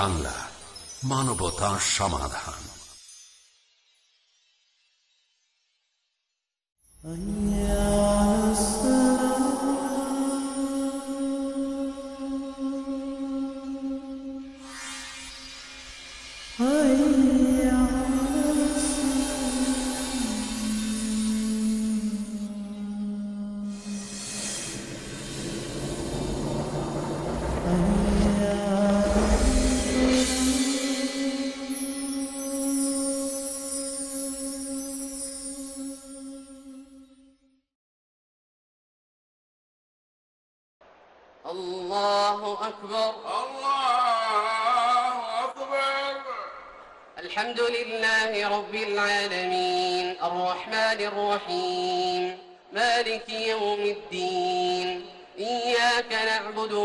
বাংলা মানবতা সমাধান।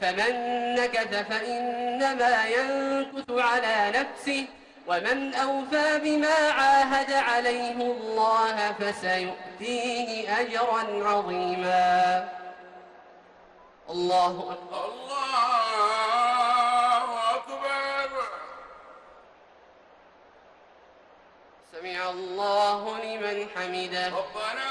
فمن نكث فإنما ينكث على نفسه ومن أوفى بما عاهد عليه الله فسيؤتيه أجرا عظيما. الله أكبر. الله أكبر. سمع الله لمن حمده. ربنا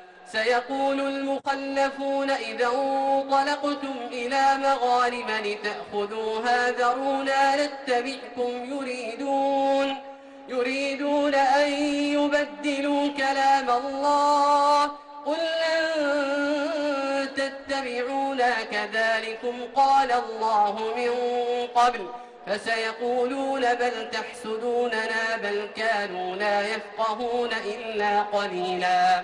سيقول المخلفون إذا انطلقتم إلى مغانم لتأخذوها ذرونا نتبعكم يريدون يريدون أن يبدلوا كلام الله. قل لن تتبعونا كذلكم قال الله من قبل. فسيقولون بل تحسدوننا بل كانوا لا يفقهون إلا قليلا.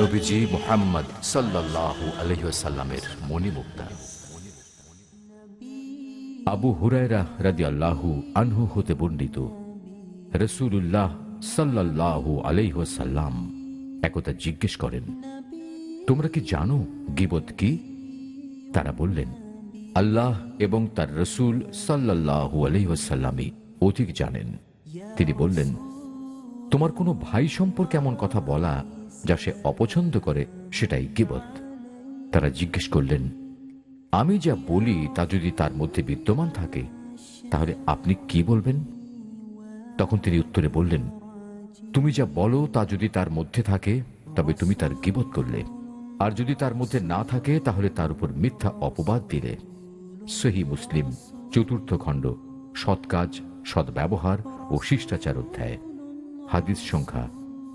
নবীজি মোহাম্মদ সাল্লাল্লাহু আলহিসাল্লামের মণিমুক্তা। আবু হুরায়রা রাদি আল্লাহু আনহু হতে বর্ণিত রসুল্লাহ সাল্লাল্লাহু আলহিহাসাল্লাম একথা জিজ্ঞেস করেন, তোমরা কি জানো গিবত কি? তারা বললেন, আল্লাহ এবং তার রসুল সাল্লাল্লাহু আলহিহাসাল্লামই অধিক জানেন। তিনি বললেন, তোমার কোনো ভাই সম্পর্কে এমন কথা বলা যা সে অপছন্দ করে সেটাই গিবত। তারা জিজ্ঞেস করলেন, আমি যা বলি তা যদি তার মধ্যে বিদ্যমান থাকে, তাহলে আপনি কি বলবেন? তখন তিনি উত্তরে বললেন, তুমি যা বলো তা যদি তার মধ্যে থাকে, তবে তুমি তার গিবত করলে। আর যদি তার মধ্যে না থাকে, তাহলে তার উপর মিথ্যা অপবাদ দিলে। সহি মুসলিম, চতুর্থ খণ্ড, সৎ কাজ সদ্ব্যবহার ও শিষ্টাচার অধ্যায়। হাদিস সংখ্যা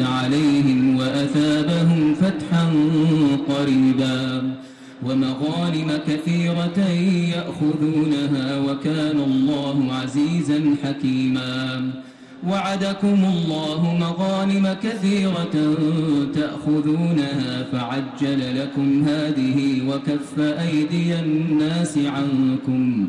عليهم وأثابهم فتحا قريبا ومغانم كثيرة يأخذونها وكان الله عزيزا حكيما وعدكم الله مغانم كثيرة تأخذونها فعجل لكم هذه وكف أيدي الناس عنكم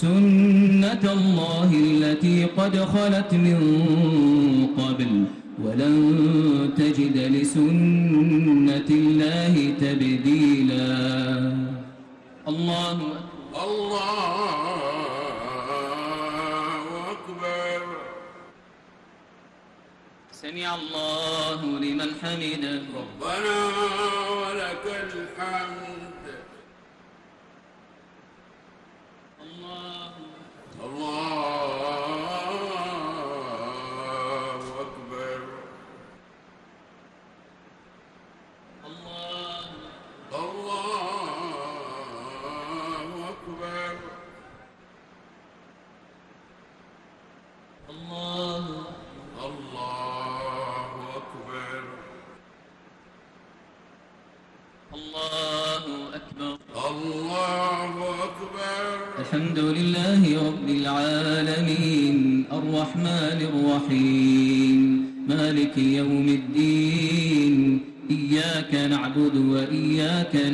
سنة الله التي قد خلت من قبل ولن تجد لسنة الله تبديلا الله أكبر الله أكبر سمع الله لمن حمده ربنا ولك الحمد الله الله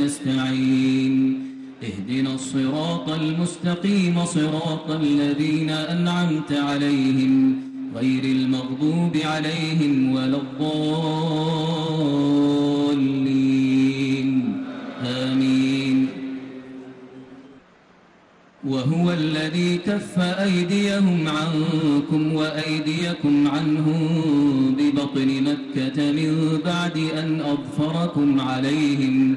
نستعين اهدنا الصراط المستقيم صراط الذين أنعمت عليهم غير المغضوب عليهم ولا الضالين. آمين. وهو الذي كف أيديهم عنكم وأيديكم عنهم ببطن مكة من بعد أن أظفركم عليهم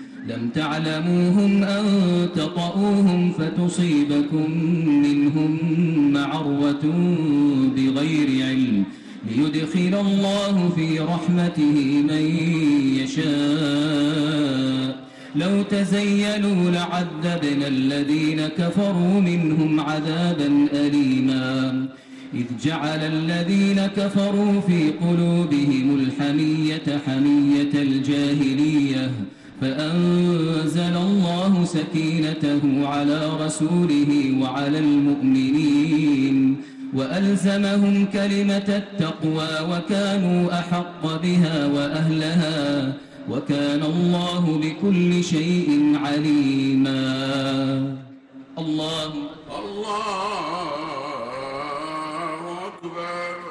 لم تعلموهم أن تطؤوهم فتصيبكم منهم معروة بغير علم ليدخل الله في رحمته من يشاء لو تزيلوا لعذبنا الذين كفروا منهم عذابا أليما إذ جعل الذين كفروا في قلوبهم الحمية حمية الجاهلية فأنزل الله سكينته على رسوله وعلى المؤمنين وألزمهم كلمة التقوى وكانوا أحق بها وأهلها وكان الله بكل شيء عليما. الله الله أكبر.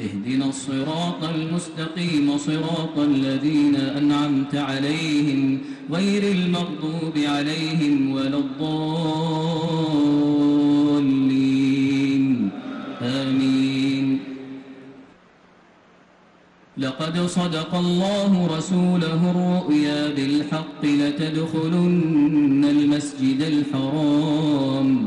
اهدنا الصراط المستقيم صراط الذين أنعمت عليهم غير المغضوب عليهم ولا الضالين. آمين. لقد صدق الله رسوله الرؤيا بالحق لتدخلن المسجد الحرام.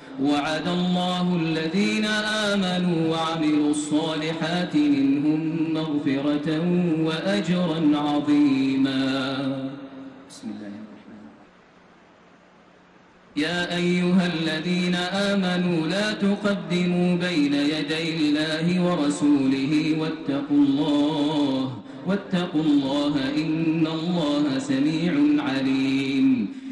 وعد الله الذين آمنوا وعملوا الصالحات منهم مغفرة وأجرا عظيما. بسم الله يا أيها الذين آمنوا لا تقدموا بين يدي الله ورسوله واتقوا الله واتقوا الله إن الله سميع عليم.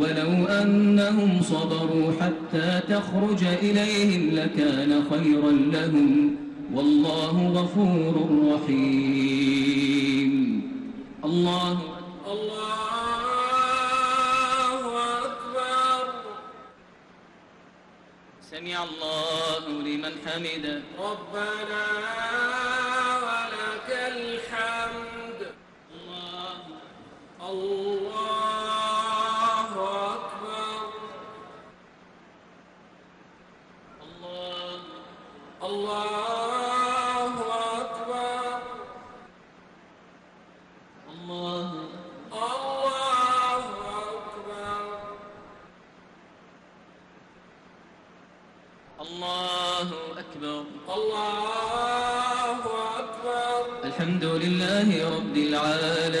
ولو أنهم صبروا حتى تخرج إليهم لكان خيرا لهم. والله غفور رحيم. الله الله أكبر. سمع الله لمن حمده ربنا ولك الحمد. الله الله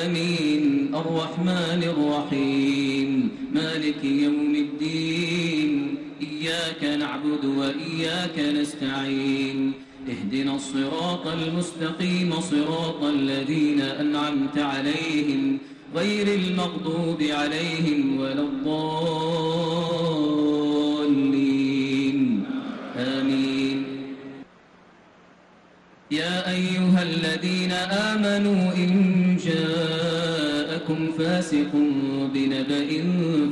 العالمين. الرحمن الرحيم. مالك يوم الدين. إياك نعبد وإياك نستعين. اهدنا الصراط المستقيم صراط الذين أنعمت عليهم. غير المغضوب عليهم ولا الضالين. آمين. يا أيها الذين آمنوا إن جاءكم فاسق بنبأ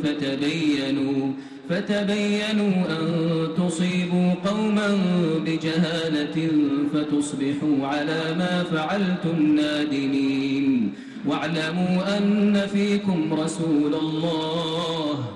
فتبينوا فتبينوا أن تصيبوا قوما بجهالة فتصبحوا على ما فعلتم نادمين واعلموا أن فيكم رسول الله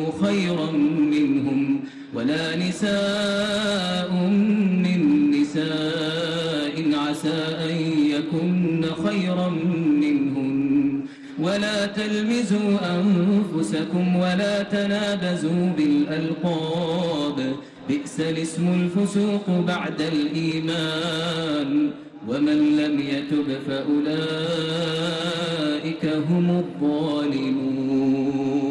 ولا نساء من نساء عسى أن يكن خيرا منهن. ولا تلمزوا أنفسكم ولا تنابزوا بالألقاب. بئس الاسم الفسوق بعد الإيمان. ومن لم يتب فأولئك هم الظالمون.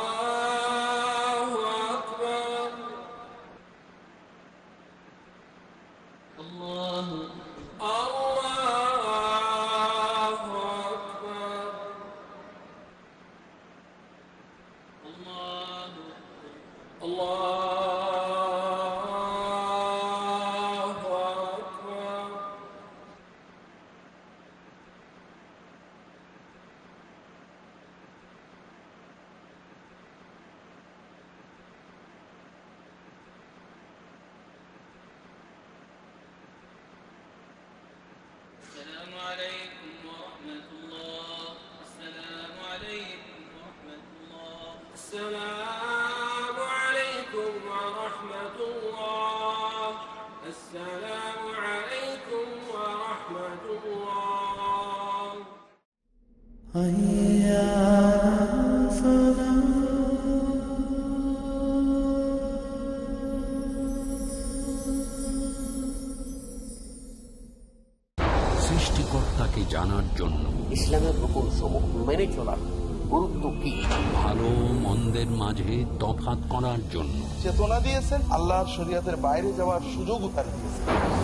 সৃষ্টিকর্তাকে জানার জন্য। ইসলামের রূপন সমূহ মেনে চলার গুরুত্ব কি? ভালো মন্দের মাঝে তফাৎ করার জন্য। চেতনা দিয়েছেন আল্লাহর শরীয়তের বাইরে যাওয়ার সুযোগও তার দিয়েছেন।